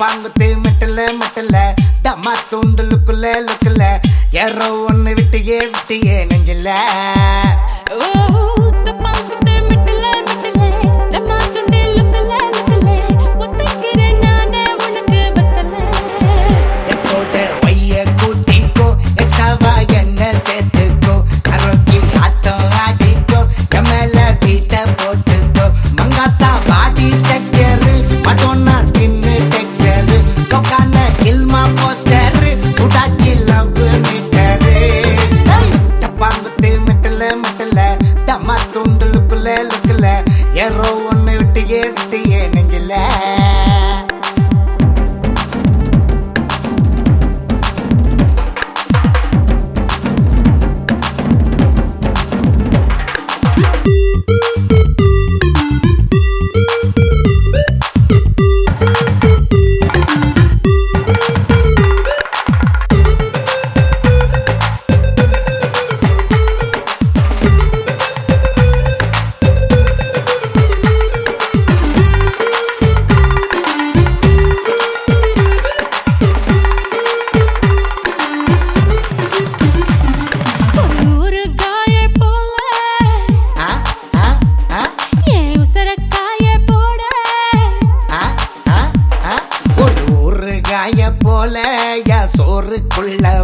பாங்குத்தி மெட்டல மெட்டல. தம்மா தூண்டு லுக்குல லுக்குல யாரோ ஒன்னு விட்டியே விட்டியே நெஞ்சில்ல ஓ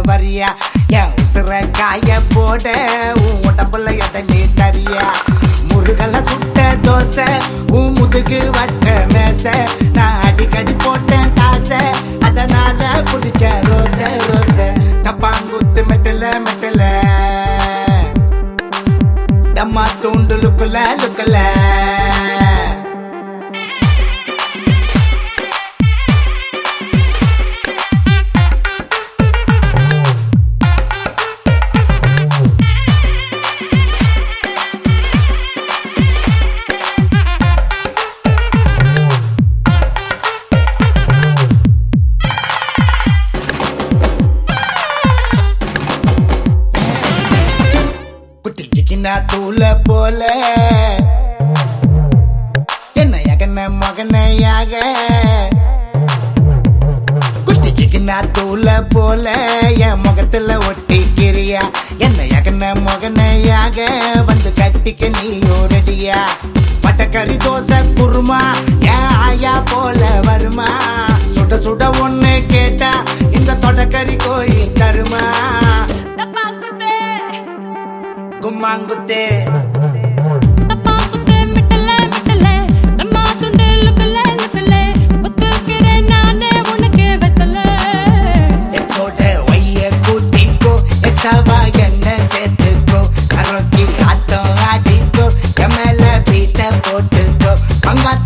வரியா? என் உசுர காய போட உன் உடம்புல எதை நீ தரியா? முருகல சுட்ட தோசை உன் முதுகு வட்ட மேச. நான் அடிக்கடி போட்டேன் டாச அதனால பிடிச்ச ரோச ரோச. டப்பாங்குத்து மெட்டல மெட்டல. தம்மா தூண்டுலுக்குள்ள லுக்குல தூள போல. என்ன எகன மகனையாக குட்டிச்சிக்கினா தூள போல. என் முகத்துல ஒட்டிக்கிறியா என்ன எகன மகனையாக. வந்து கட்டிக்க நீ ஓரடியா. பட்டக்கறி தோசை குருமா. என் ஆயா போல வருமா? சுட சுட ஒன்னு கேட்டா இந்த தொடக்கறி கோழி தருமா? mang bete என்ன சேர்த்துக்கோ. கரோக்கி ஆட்டம் ஆடிக்கோ எமல பீட்ட போட்டுக்கோ. பங்காத்த